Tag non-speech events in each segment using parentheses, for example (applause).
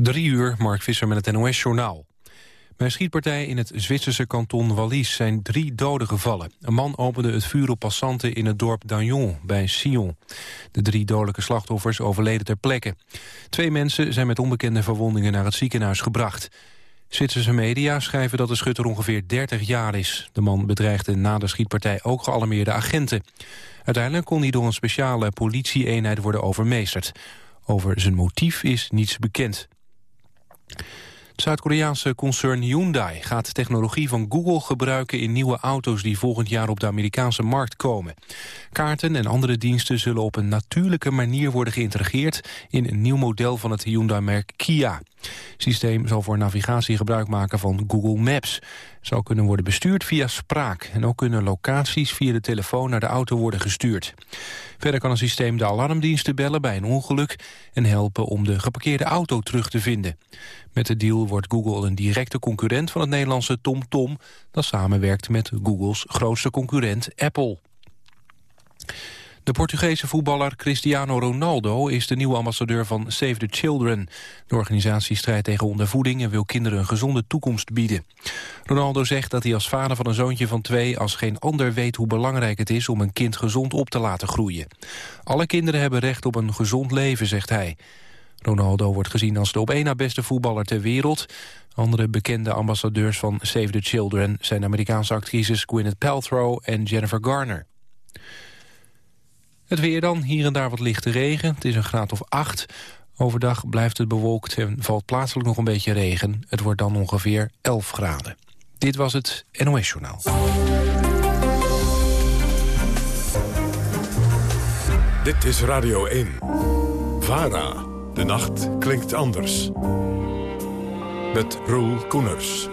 Drie uur, Mark Visser met het NOS-journaal. Bij een schietpartij in het Zwitserse kanton Wallis zijn drie doden gevallen. Een man opende het vuur op passanten in het dorp Dagnon bij Sion. De drie dodelijke slachtoffers overleden ter plekke. Twee mensen zijn met onbekende verwondingen naar het ziekenhuis gebracht. Zwitserse media schrijven dat de schutter ongeveer 30 jaar is. De man bedreigde na de schietpartij ook gealarmeerde agenten. Uiteindelijk kon hij door een speciale politie-eenheid worden overmeesterd. Over zijn motief is niets bekend. Zuid-Koreaanse concern Hyundai gaat technologie van Google gebruiken in nieuwe auto's die volgend jaar op de Amerikaanse markt komen. Kaarten en andere diensten zullen op een natuurlijke manier worden geïntegreerd in een nieuw model van het Hyundai-merk Kia. Het systeem zal voor navigatie gebruik maken van Google Maps. Het kunnen worden bestuurd via spraak en ook kunnen locaties via de telefoon naar de auto worden gestuurd. Verder kan het systeem de alarmdiensten bellen bij een ongeluk en helpen om de geparkeerde auto terug te vinden. Met de deal wordt Google een directe concurrent van het Nederlandse TomTom... dat samenwerkt met Googles grootste concurrent Apple. De Portugese voetballer Cristiano Ronaldo is de nieuwe ambassadeur van Save the Children. De organisatie strijdt tegen ondervoeding en wil kinderen een gezonde toekomst bieden. Ronaldo zegt dat hij als vader van een zoontje van twee als geen ander weet hoe belangrijk het is om een kind gezond op te laten groeien. Alle kinderen hebben recht op een gezond leven, zegt hij. Ronaldo wordt gezien als de op één na beste voetballer ter wereld. Andere bekende ambassadeurs van Save the Children... zijn Amerikaanse actrices Gwyneth Paltrow en Jennifer Garner. Het weer dan, hier en daar wat lichte regen. Het is een graad of 8. Overdag blijft het bewolkt en valt plaatselijk nog een beetje regen. Het wordt dan ongeveer 11 graden. Dit was het NOS Journaal. Dit is Radio 1. VARA. De nacht klinkt anders. Met Roel Koeners.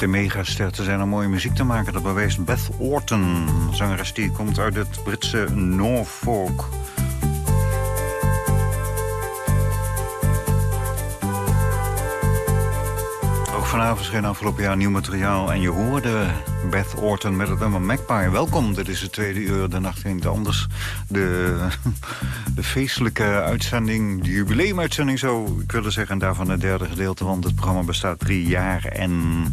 Geen megaster te zijn om mooie muziek te maken. Dat bewijst Beth Orton, zangeres die komt uit het Britse Norfolk. Ook vanavond verscheen afgelopen jaar nieuw materiaal. En je hoorde Beth Orton met het nummer Magpie. Welkom, dit is het tweede uur, de nacht ging anders. De, (laughs) de feestelijke uitzending, de jubileumuitzending zou ik willen zeggen. En daarvan het derde gedeelte, want het programma bestaat drie jaar. En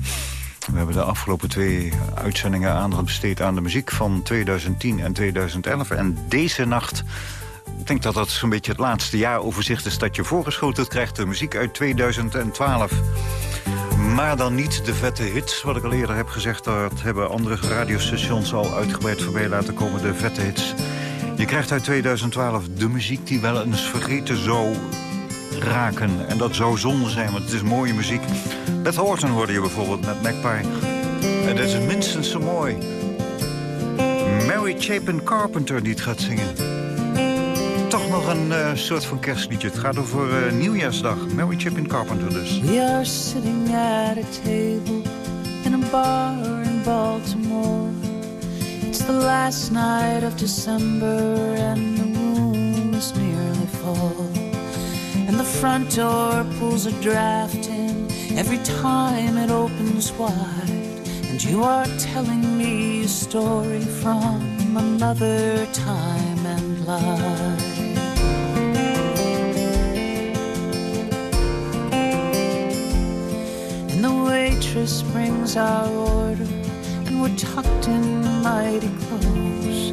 we hebben de afgelopen twee uitzendingen aandacht besteed aan de muziek van 2010 en 2011. En deze nacht ik denk dat dat zo'n beetje het laatste jaaroverzicht is dat je voorgeschoteld krijgt. De muziek uit 2012. Maar dan niet de vette hits, wat ik al eerder heb gezegd. Dat hebben andere radiostations al uitgebreid voorbij laten komen, de vette hits. Je krijgt uit 2012 de muziek die wel eens vergeten zou raken. En dat zou zonde zijn, want het is mooie muziek. Beth Horton hoorde je bijvoorbeeld met Magpie. En dat is minstens zo mooi. Mary Chapin Carpenter die het gaat zingen. Toch nog een uh, soort van kerstliedje. Het gaat over uh, nieuwjaarsdag. Mary Chapin Carpenter dus. We are sitting at a table in a bar in Baltimore. It's the last night of December and the moon is nearly full. And the front door pulls a draft in every time it opens wide. And you are telling me a story from another time and life. And the waitress brings our order, and we're tucked in mighty close.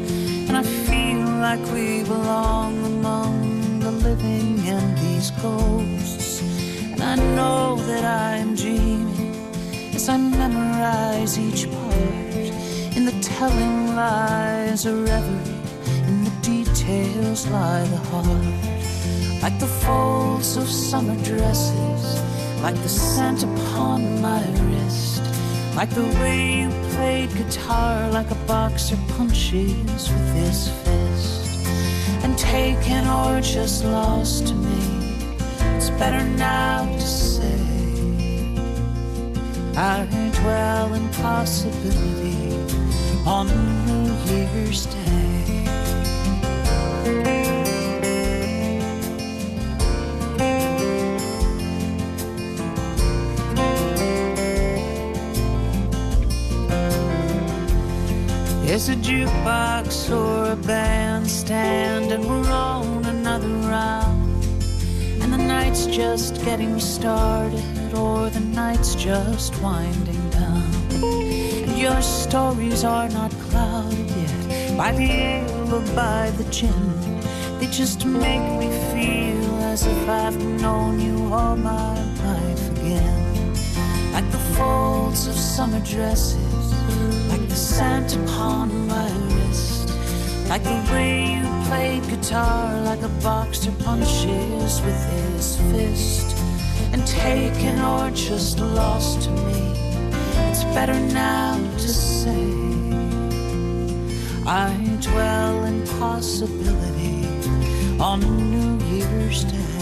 And I feel like we belong among living in these ghosts. And I know that I'm dreaming as I memorize each part. In the telling lies a reverie, in the details lie the heart. Like the folds of summer dresses, like the scent upon my wrist. Like the way you played guitar, like a boxer punches with his fist. Taken or just lost to me, it's better now to say. I dwell in possibility on New Year's Day. There's a jukebox or a bandstand, and we're on another round. And the night's just getting started, or the night's just winding down. And your stories are not clouded yet by the ale or by the gin. They just make me feel as if I've known you all my life again. Like the folds of summer dresses the scent upon my wrist, like the way you played guitar, like a boxer punches with his fist, and taken or just lost to me. It's better now to say I dwell in possibility on New Year's Day.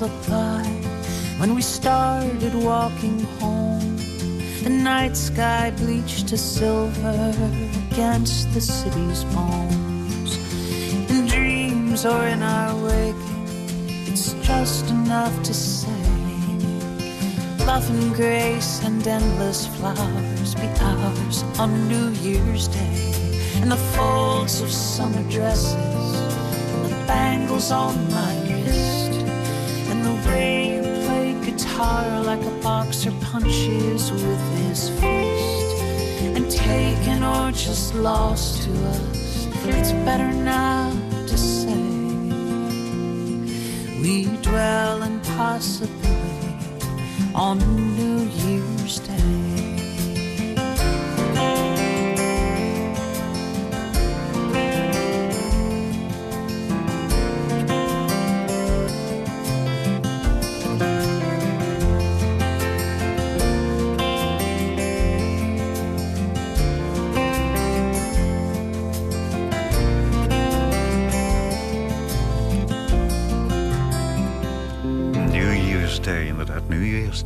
Like when we started walking home. The night sky bleached to silver against the city's bones. In dreams or in our waking, it's just enough to say love and grace and endless flowers be ours on New Year's Day. And the folds of summer dresses and the bangles on my like a boxer punches with his fist. And taken or just lost to us it's better now to say. We dwell in possibility on New Year's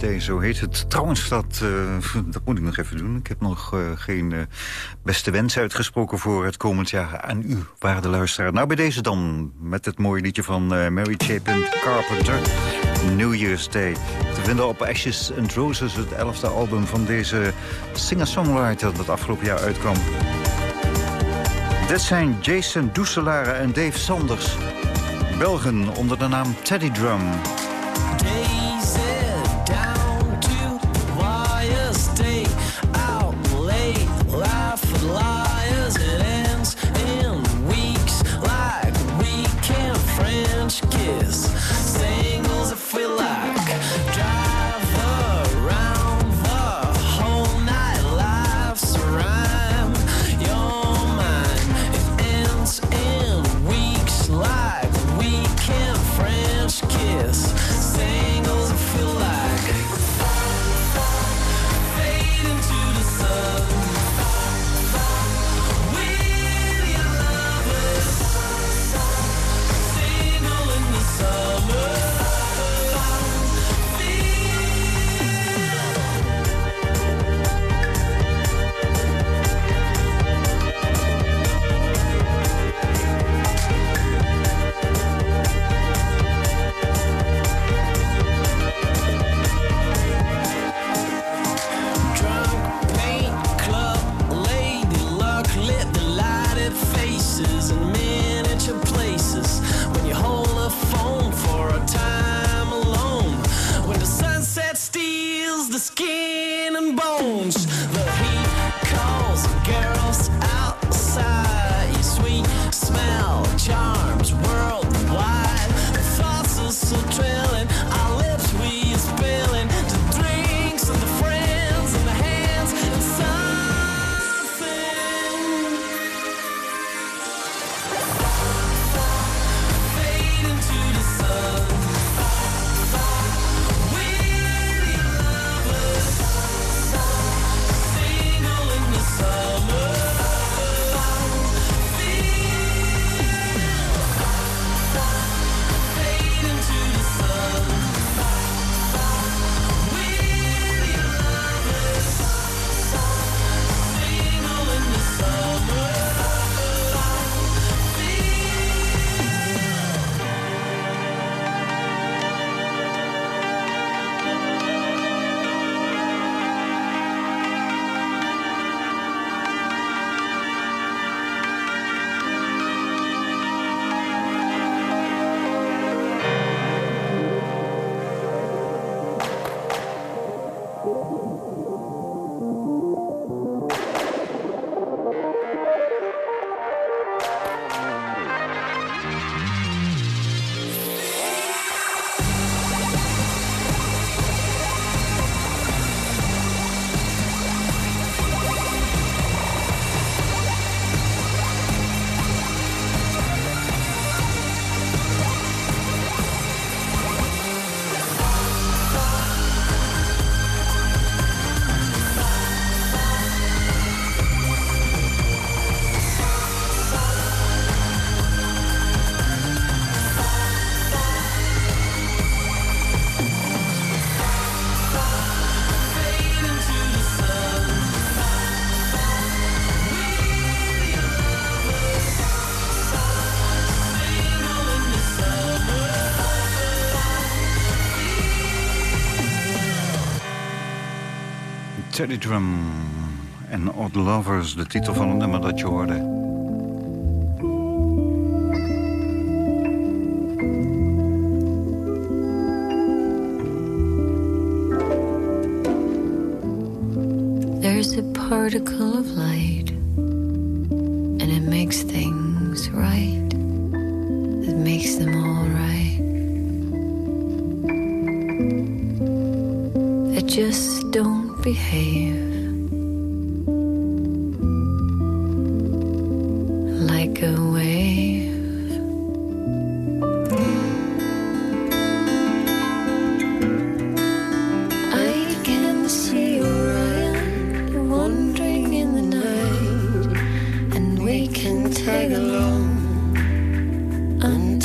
zo heet het. Trouwens, dat, uh, (laughs) dat moet ik nog even doen. Ik heb nog uh, geen uh, beste wens uitgesproken voor het komend jaar aan u, waarde luisteraar. Nou, bij deze dan, met het mooie liedje van Mary Chapin Carpenter, New Year's Day. Te vinden op Ashes and Roses, het elfde album van deze singer-songwriter dat afgelopen jaar uitkwam. Dit zijn Jason Doeselare en Dave Sanders. Belgen onder de naam Teddy Drum. Teddy Drum en Odd Lovers, de titel van het nummer dat je hoorde.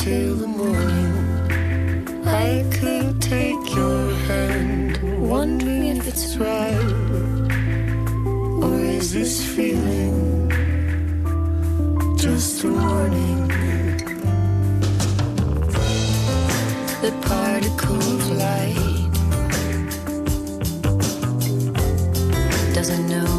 Until the morning. I could take your hand, wondering if it's right, or is this feeling just a warning? The particle of light doesn't know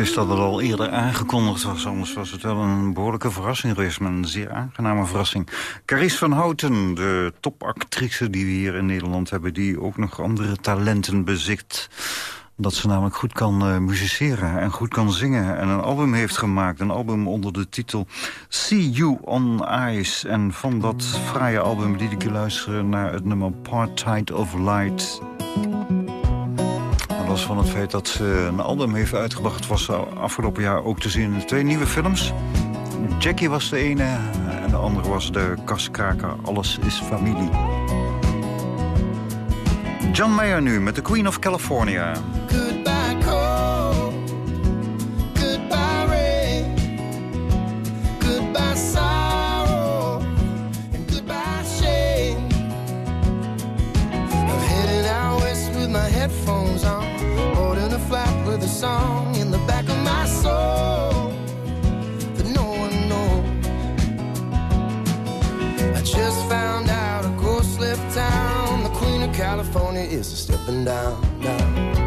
is dat het al eerder aangekondigd was, anders was het wel een behoorlijke verrassing geweest. maar Een zeer aangename verrassing. Carice van Houten, de topactrice die we hier in Nederland hebben... die ook nog andere talenten bezit. Dat ze namelijk goed kan uh, musiceren en goed kan zingen. En een album heeft gemaakt. Een album onder de titel See You on Ice. En van dat fraaie album liet ik je luisteren naar het nummer Part-Tide of Light los van het feit dat ze een album heeft uitgebracht... was ze afgelopen jaar ook te zien in twee nieuwe films. Jackie was de ene en de andere was de kaskraker Alles is Familie. John Mayer nu met The Queen of California. Goodbye goodbye with my headphones on, with a song in the back of my soul that no one knows. I just found out a town. The Queen of California is stepping down, down.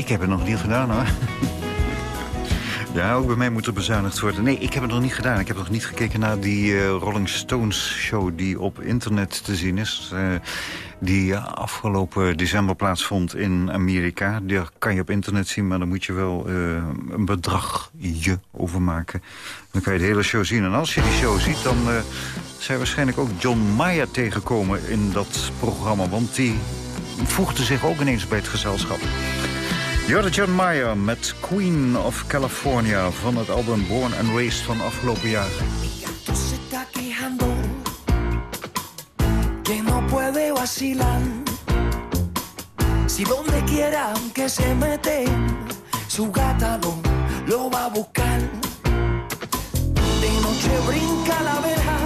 Ik heb het nog niet gedaan hoor. Ja, ook bij mij moet er bezuinigd worden. Nee, ik heb het nog niet gedaan. Ik heb nog niet gekeken naar die eh, Rolling Stones show die op internet te zien is. Eh, die eh, afgelopen december plaatsvond in Amerika. Die kan je op internet zien, maar dan moet je wel eh, een bedrag je overmaken. Dan kan je de hele show zien. En als je die show ziet, dan je waarschijnlijk ook John Mayer tegenkomen in dat programma. Want die voegde zich ook ineens bij het gezelschap. Jorde John Mayer met Queen of California van het album Born and Raised van afgelopen jaar. que no puede vacilar. Si donde quiera que se mete, su gata lo, lo va a buscar. De noche brinca la verja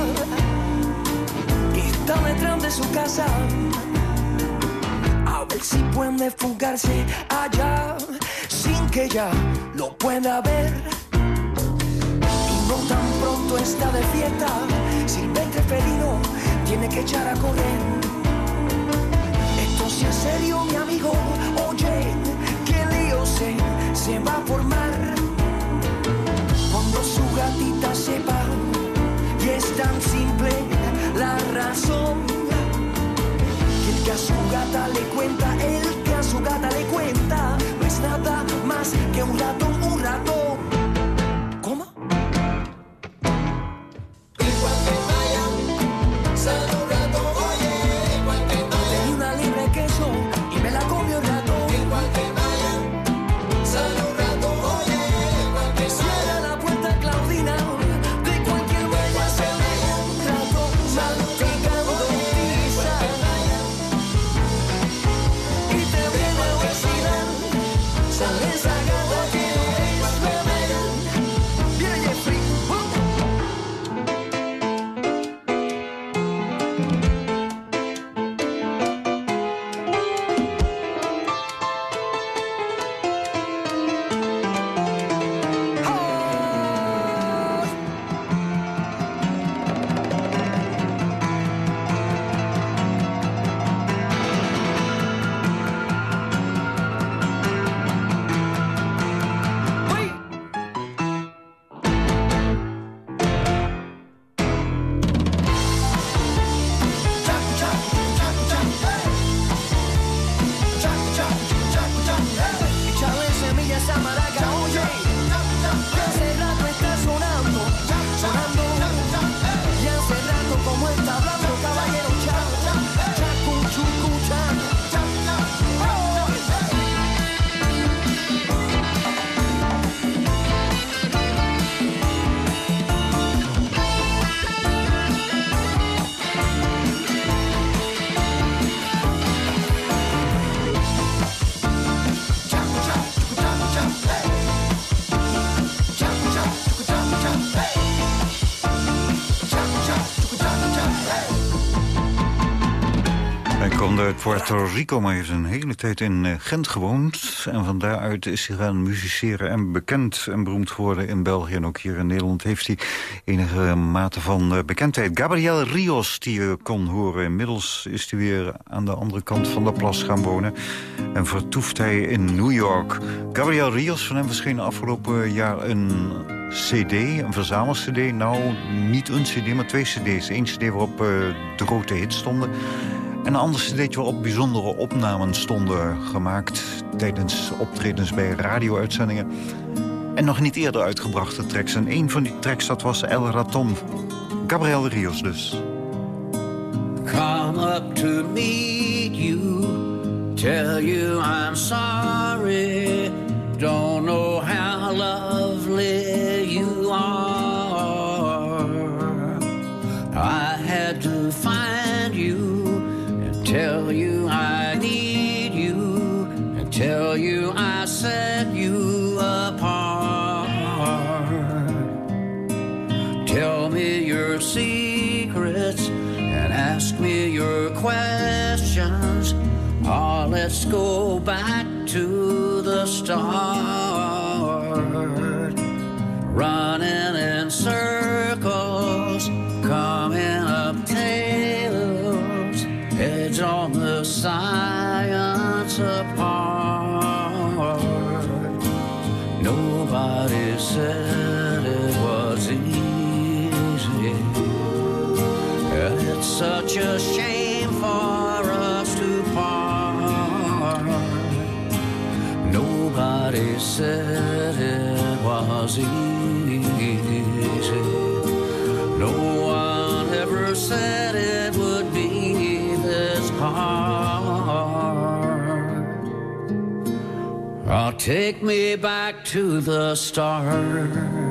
que está detrás de su casa. Si puede fugarse allá sin que ella lo pueda ver. Y no tan pronto está de fiesta, silvestre felino tiene que echar a correr. Esto sea serio, mi amigo, oye, que lío se, se va a formar. Cuando su gatita sepa, y es tan simple la razón, a su gata le cuenta, el que a su gata le cuenta, no es nada más que un ratón. Puerto Rico, maar heeft een hele tijd in eh, Gent gewoond. En van daaruit is hij gaan musiceren en bekend en beroemd geworden in België. En ook hier in Nederland heeft hij enige mate van eh, bekendheid. Gabriel Rios, die je kon horen. Inmiddels is hij weer aan de andere kant van de plas gaan wonen. En vertoeft hij in New York. Gabriel Rios, van hem verscheen afgelopen jaar een cd, een verzamel-cd. Nou, niet een cd, maar twee cd's. Eén cd waarop uh, de grote hits stonden. En een ander cd'tje waarop bijzondere opnamen stonden gemaakt... tijdens optredens bij radio-uitzendingen. En nog niet eerder uitgebrachte tracks. En een van die tracks, dat was El Raton. Gabriel Rios dus. Come up to meet you Tell you I'm sorry Don't know how lovely your questions. Oh, let's go back to the start. Running said it was easy. No one ever said it would be this hard. Oh, take me back to the start.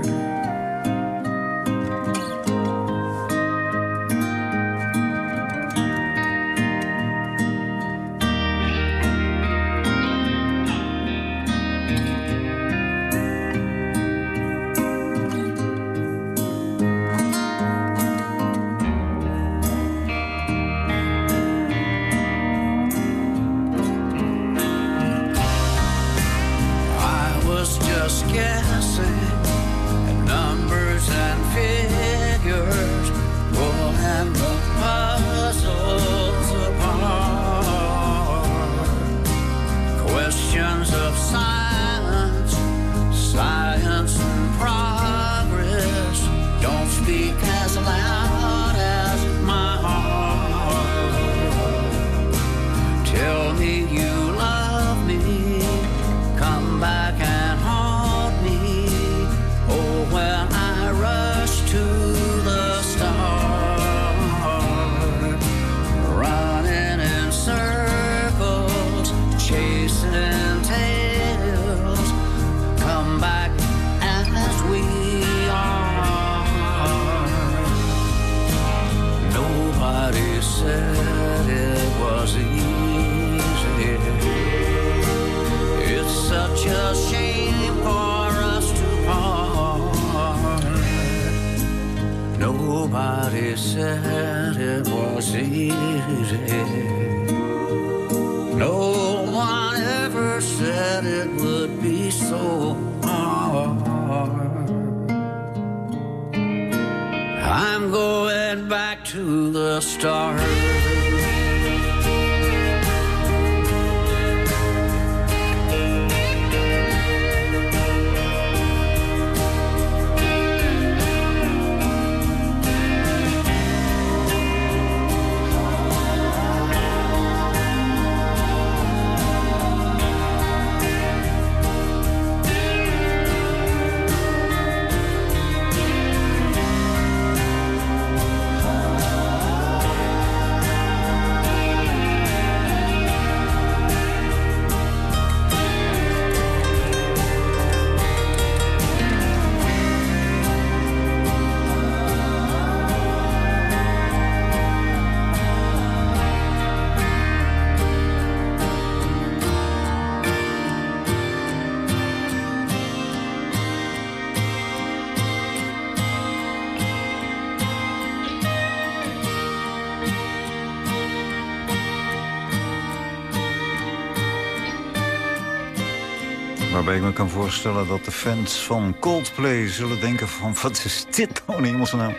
Waarbij ik me kan voorstellen dat de fans van Coldplay zullen denken van... wat is dit nou in hemelsnaam?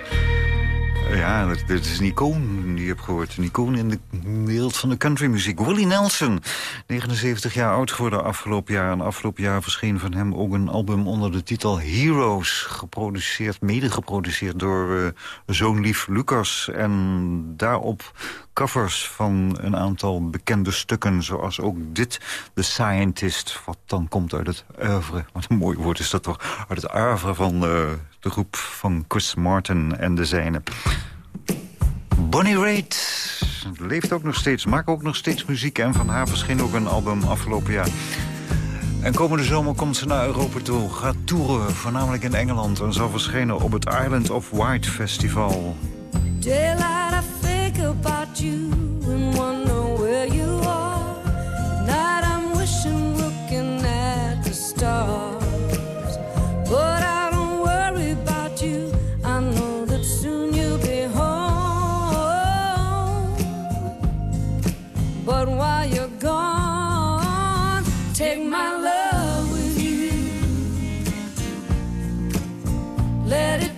Ja, dit, is een icoon die je hebt gehoord. Een icoon in de wereld van de countrymuziek. Willie Nelson, 79 jaar oud geworden afgelopen jaar. En afgelopen jaar verscheen van hem ook een album onder de titel Heroes. Geproduceerd, mede geproduceerd door uh, zoon lief Lucas. En daarop covers van een aantal bekende stukken. Zoals ook dit, The Scientist. Wat dan komt uit het oeuvre. Wat een mooi woord is dat toch. Uit het oeuvre van... Uh, de groep van Chris Martin en de zijne. Bonnie Raitt leeft ook nog steeds, maakt ook nog steeds muziek... en van haar verscheen ook een album afgelopen jaar. En komende zomer komt ze naar Europa toe, gaat toeren, voornamelijk in Engeland... en zal verschijnen op het Island of Wight Festival. think about you and wonder where you are. Night I'm wishing, looking at the stars. But I don't worry about you. I know that soon you'll be home. But while you're gone, take my love with you. Let it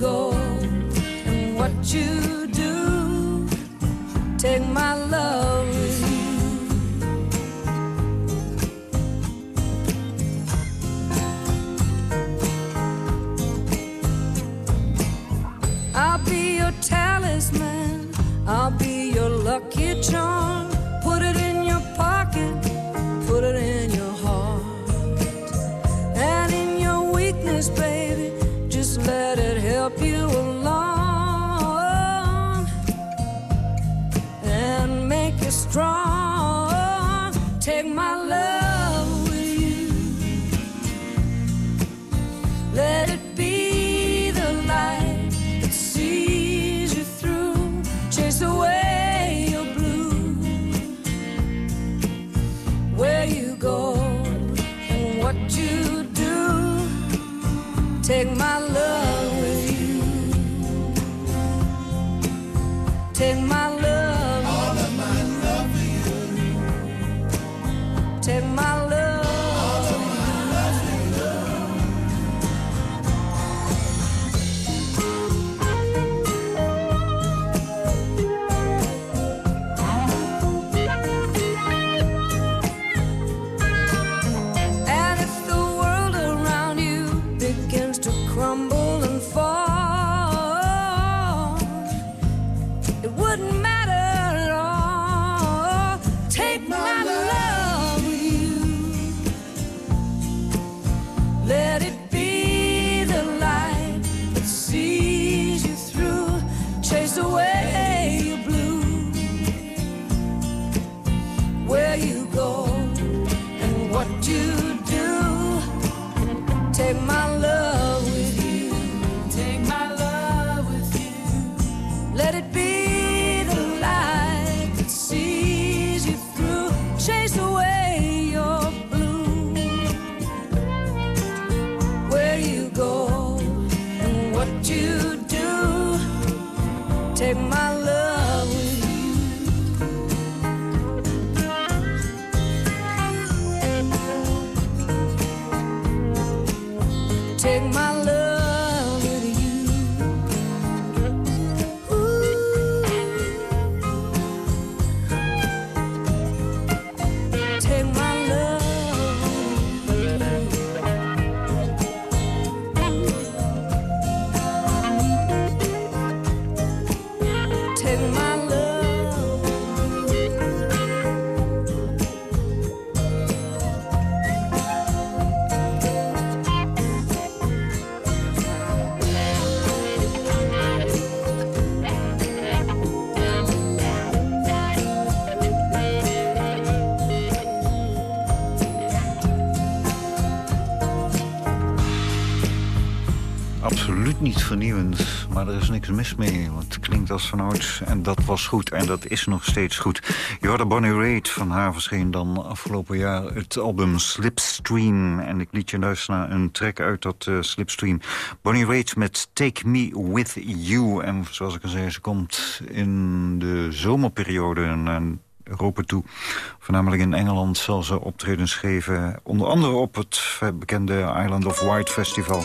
go and what you do. Take my love with you. I'll be your talisman, I'll be your lucky charm. Niks mis mee, want het klinkt als vanouds. En dat was goed en dat is nog steeds goed. Je hoorde Bonnie Raitt, van haar verscheen dan afgelopen jaar het album Slipstream. En ik liet je luisteren naar een track uit dat uh, Slipstream. Bonnie Raitt met Take Me With You. En zoals ik al zei, ze komt in de zomerperiode naar Europa toe. Voornamelijk in Engeland zal ze optredens geven. Onder andere op het bekende Island of Wight Festival.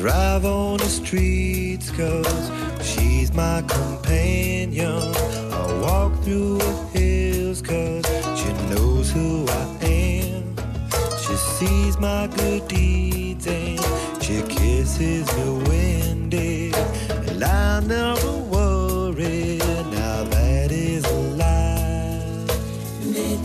Drive on the streets cause she's my companion. I walk through the hills cause she knows who I am. She sees my good deeds and she kisses me when. And I never worry, now that is a lie. Red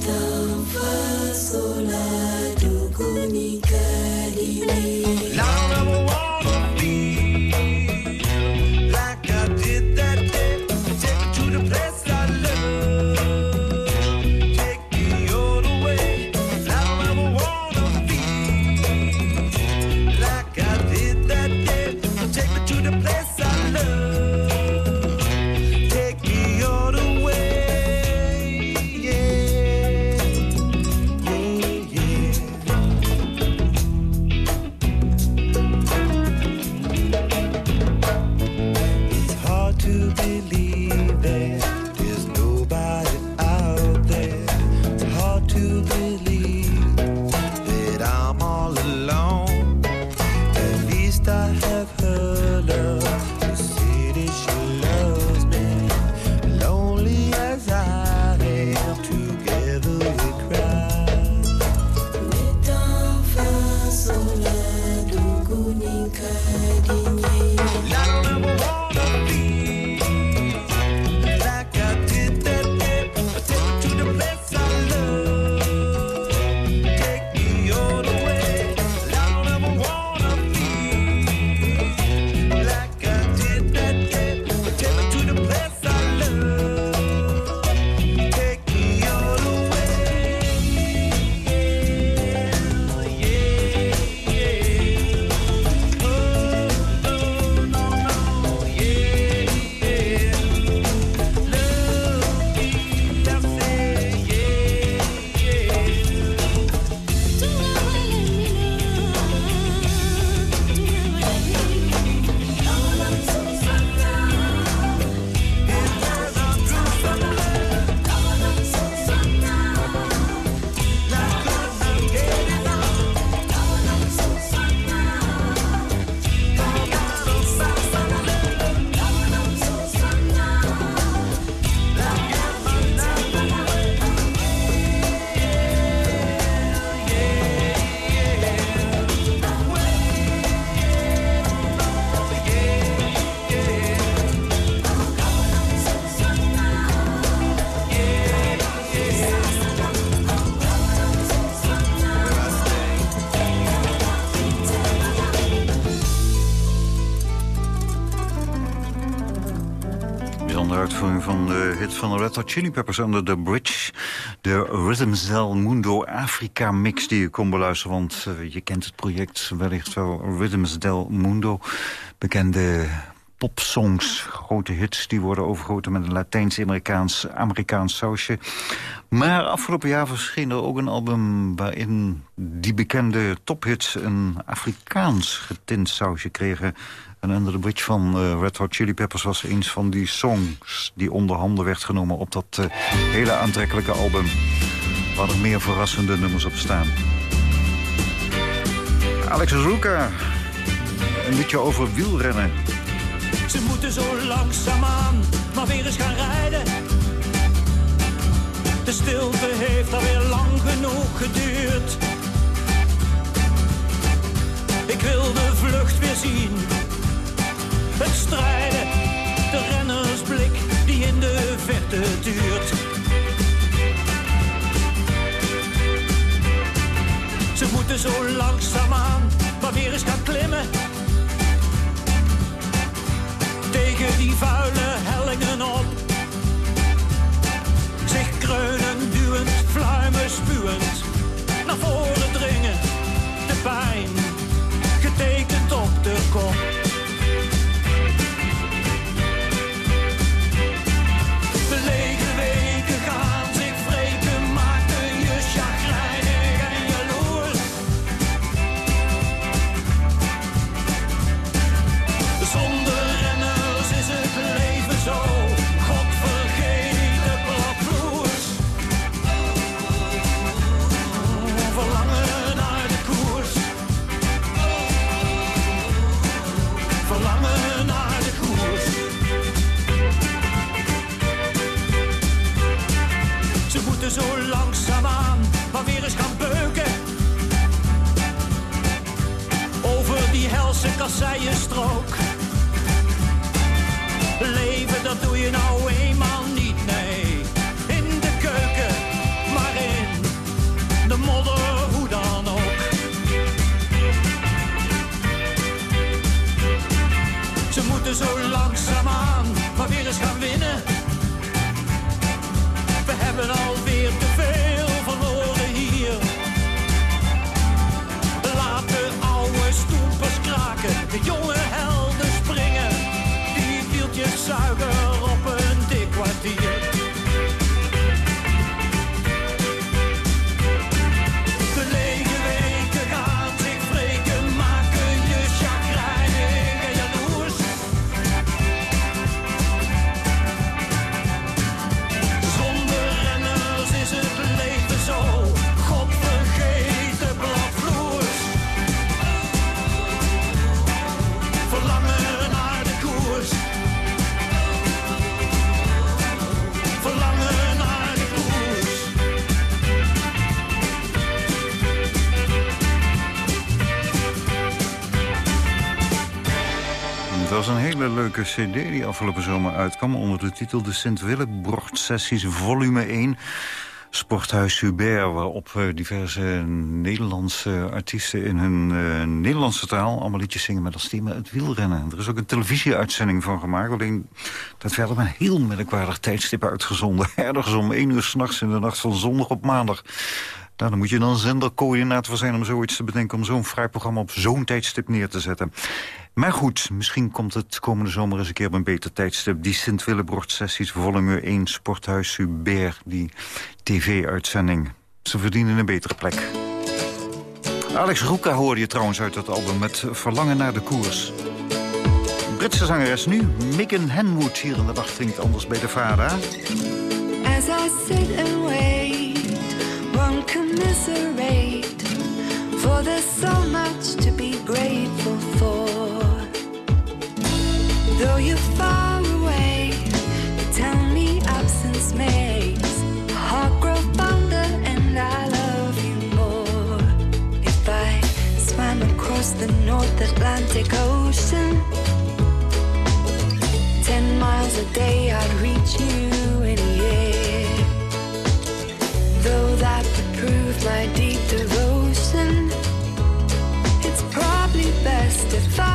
Chili Peppers Under the Bridge. De Rhythm Cell Mundo Afrika mix die je kon beluisteren. Want uh, je kent het project wellicht wel. Rhythm Cell Mundo. Bekende popsongs, grote hits... die worden overgoten met een Latijns-Amerikaans Amerikaans sausje. Maar afgelopen jaar verscheen er ook een album... waarin die bekende tophits een Afrikaans getint sausje kregen... En Under the Bridge van uh, Red Hot Chili Peppers was eens van die songs... die onder handen werd genomen op dat uh, hele aantrekkelijke album... waar er meer verrassende nummers op staan. Alex Roeka, een liedje over wielrennen. Ze moeten zo langzaamaan maar weer eens gaan rijden. De stilte heeft alweer lang genoeg geduurd. Ik wil de vlucht weer zien. Het strijden, de rennersblik die in de verte duurt. Ze moeten zo langzaamaan maar weer eens gaan klimmen. Tegen die vuile hellingen op. Zich kreunen, duwend, fluimen, spuwend. Naar voren dringen, de pijn. Getekend op de kop. Leven, dat cd die afgelopen zomer uitkwam... onder de titel De Sint-Willebrocht Sessies volume 1... Sporthuis Hubert, waarop eh, diverse Nederlandse artiesten in hun eh, Nederlandse taal allemaal liedjes zingen met als thema het wielrennen. Er is ook een televisieuitzending van gemaakt, alleen dat werd op een heel merkwaardig tijdstip uitgezonden. (laughs) Ergens om één uur s'nachts in de nacht van zondag op maandag. Nou, dan moet je dan zendercoördinator zijn om zoiets te bedenken... om zo'n fraai programma op zo'n tijdstip neer te zetten. Maar goed, misschien komt het komende zomer eens een keer op een beter tijdstip. Die Sint-Willebrocht-sessies, volume 1, Sporthuis Hubert, die tv-uitzending. Ze verdienen een betere plek. Alex Roeka hoorde je trouwens uit het album met Verlangen naar de koers. Britse zangeres nu, Megan Henwood, hier in de nacht anders bij de Vara. As I sit commiserate. For there's so much to be grateful for. Though you're far away, tell me absence makes heart grow fonder and I love you more. If I swam across the North Atlantic Ocean, ten miles a day I'd reach you my deep devotion, it's probably best if I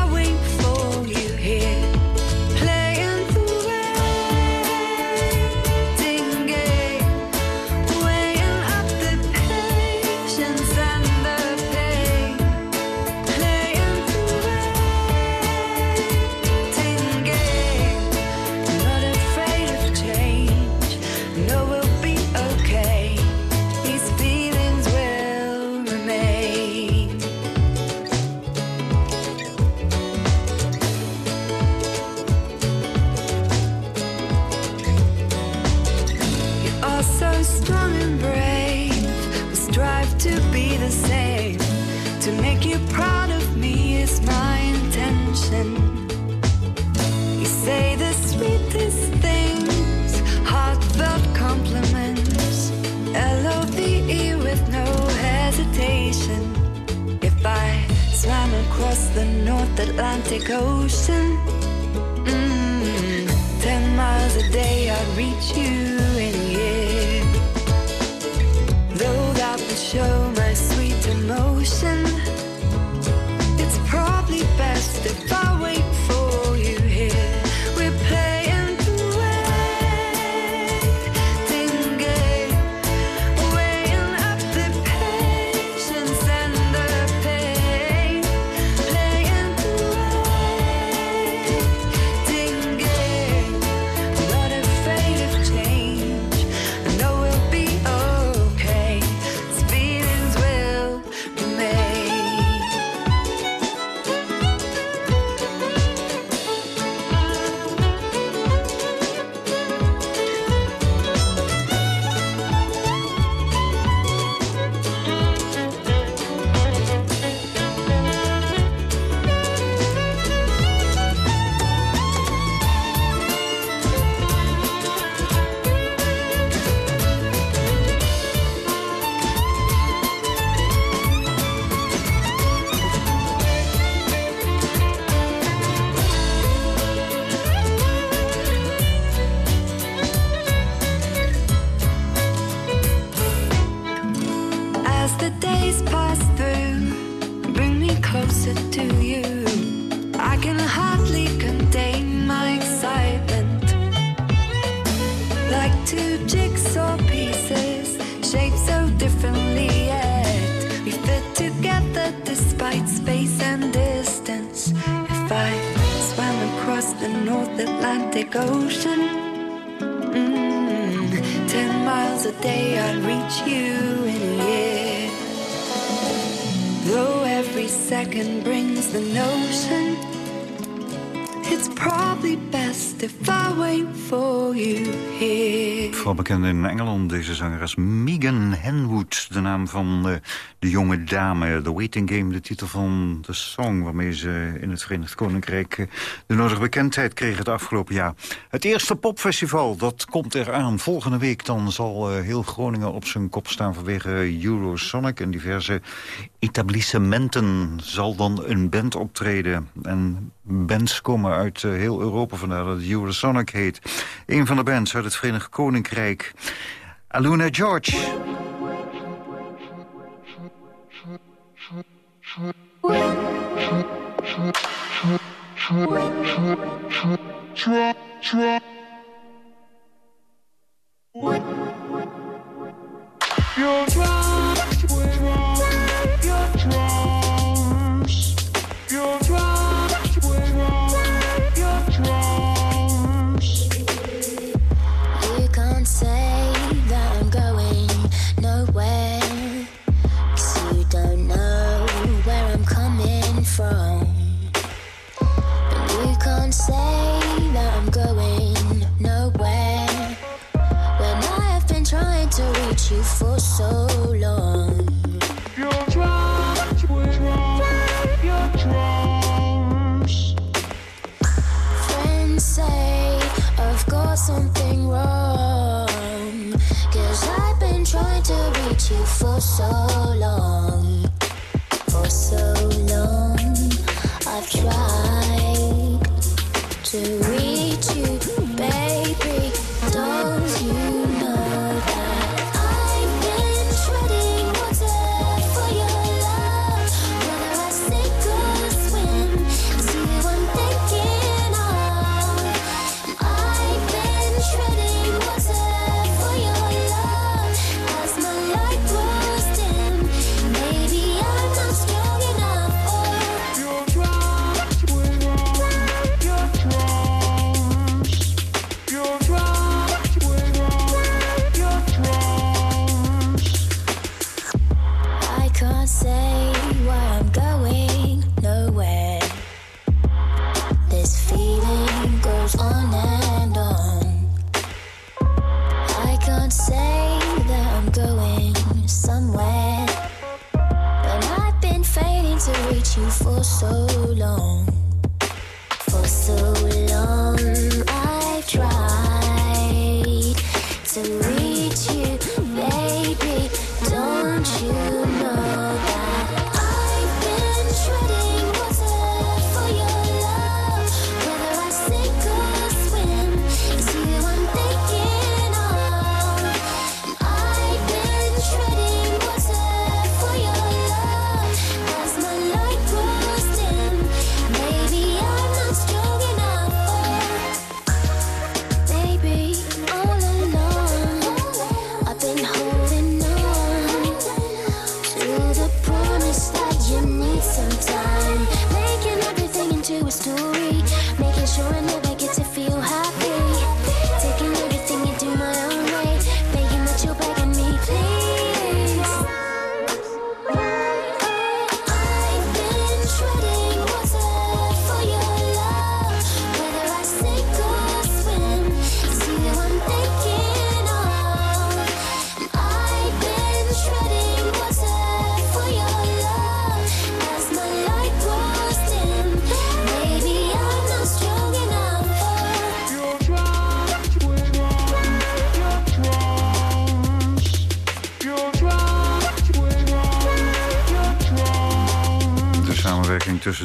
Atlantic Ocean, mm, ten miles a day I'd reach you it's probably better. Vooral bekend in Engeland, deze zangeres Megan Henwood. De naam van de jonge dame. The Waiting Game, de titel van de song... waarmee ze in het Verenigd Koninkrijk eh, de nodige bekendheid kreeg het afgelopen jaar. Het eerste popfestival, dat komt eraan. Volgende week dan zal eh, heel Groningen op zijn kop staan... vanwege Eurosonic en diverse etablissementen... zal dan een band optreden. En bands komen uit eh, heel Europa vandaag. Dat dat Eurosonic heet. Een van de bands uit het Verenigd Koninkrijk. Aluna George. so long, for so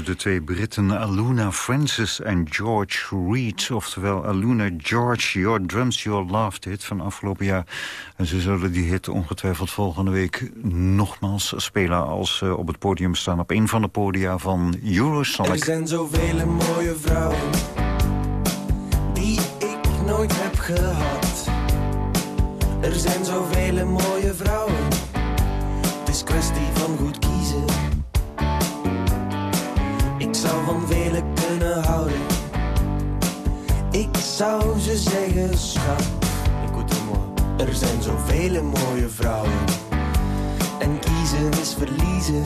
de twee Britten Aluna Francis en George Reed. Oftewel Aluna George, Your Drums, Your Love, hit van afgelopen jaar. En ze zullen die hit ongetwijfeld volgende week nogmaals spelen... als ze op het podium staan op een van de podia van Er Eurosonic. zijn zoveel mooie vrouwen die ik nooit heb gehad. Er zijn zoveel mooie vrouwen, het is kwestie van goed kiezen. Zou van velen kunnen houden. Ik zou ze zeggen, schat. Er zijn zoveel mooie vrouwen en kiezen is verliezen.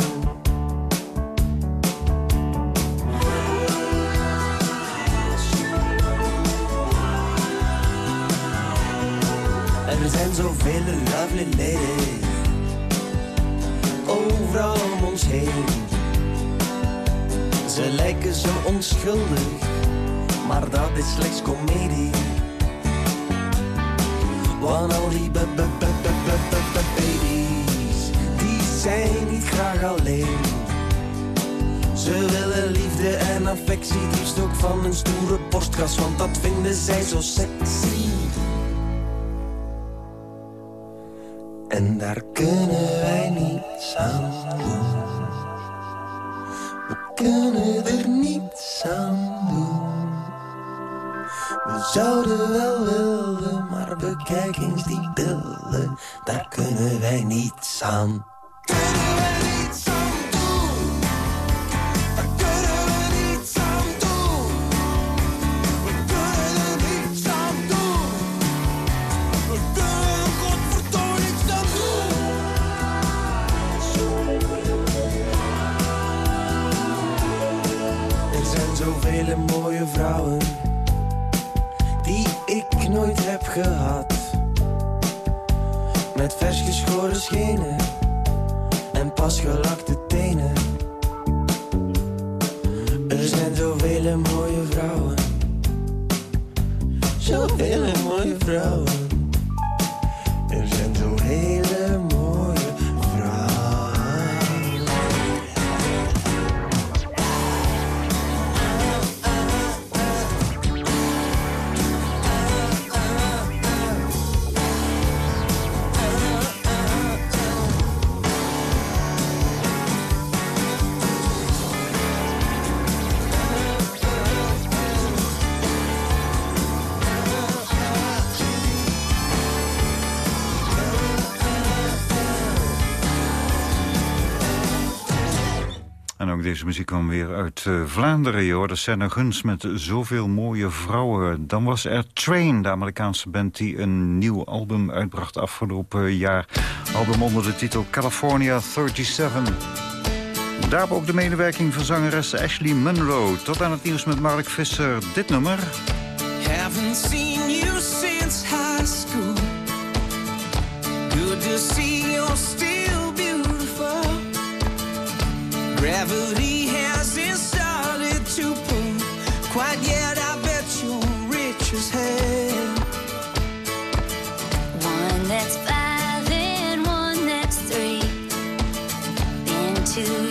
Er zijn zoveel lovely ladies overal om ons heen. Ze lijken zo onschuldig, maar dat is slechts komedie. Want al die baby's, die zijn niet graag alleen. Ze willen liefde en affectie, liefst ook van een stoere borstkas, want dat vinden zij zo sexy. En daar kunnen wij niets aan doen. Kunnen er niets aan doen. We zouden wel willen, maar bekijk eens die billen. Daar kunnen wij niets aan. Zoveel mooie vrouwen die ik nooit heb gehad. Met vers geschoren schenen en pas gelakte tenen. Er zijn zoveel mooie vrouwen, zoveel mooie vrouwen. Muziek kwam weer uit eh, Vlaanderen. Je hoorde Senna Guns met zoveel mooie vrouwen. Dan was er Train, de Amerikaanse band die een nieuw album uitbracht afgelopen jaar. Album onder de titel California 37. Daarop ook de medewerking van zangeres Ashley Munro. Tot aan het nieuws met Mark Visser. Dit nummer. Haven't seen you since high school. Good to see you're still. Gravity hasn't started to pull quite yet. I bet you're rich as hell. One that's five and one that's three. Been two